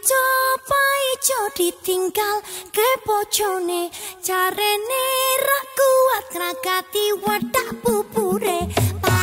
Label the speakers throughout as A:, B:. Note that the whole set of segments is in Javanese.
A: ijo ijo ditinggal ke bojone. Carene ra kuat ngrakati wadah pupure pa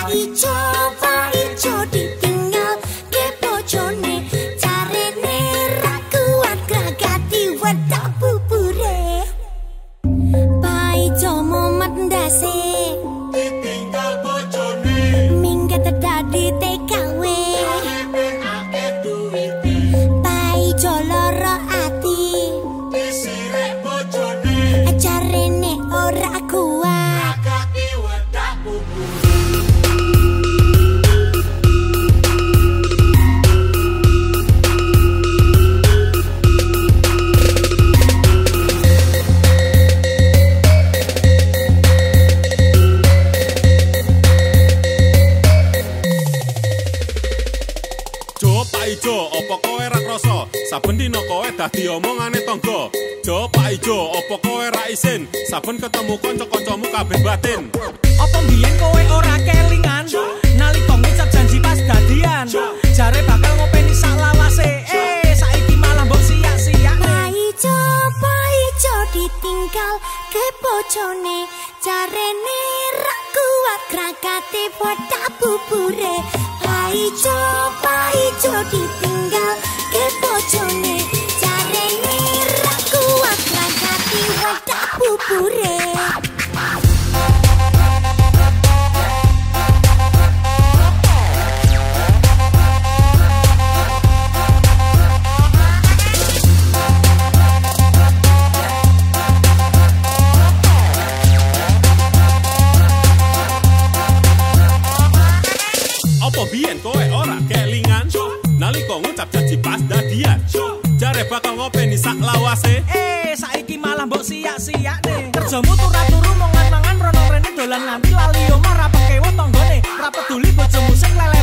A: Ijo,
B: opo kowe ra krasa? Saben dina kowe dadi omongane tangga. Jo Pak Ijo, opo kowe ra isin? Saben ketemu kanca-kancamu kabeh batin.
C: Apa mbiyen kowe ora kelingan? Nalika ngucap janji pas dadian. Jare bakal ngopeni sak lawase. Eh saiki malah mbok siyak-siyak
A: Paijo, paijo ditinggal ke bojone. Carene rak kuat krakate wadah bubure Paijo, paijo ditinggal ke
B: Nalika ngucap janji pas dadian. Jare bakal ngopeni sak lawase.
C: eh saiki malah mbok siyak-siyak nih kerjamu turu turu mangan-mangan rono rene dolan nganti lali omah ra pekewo tanggane ra peduli bojomu sing lelerane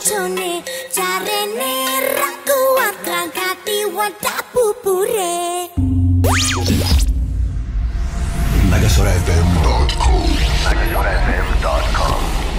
D: bojone.
A: Jarene rakuat kangkati wadah bubure. Megasora FM.com Megasora FM.com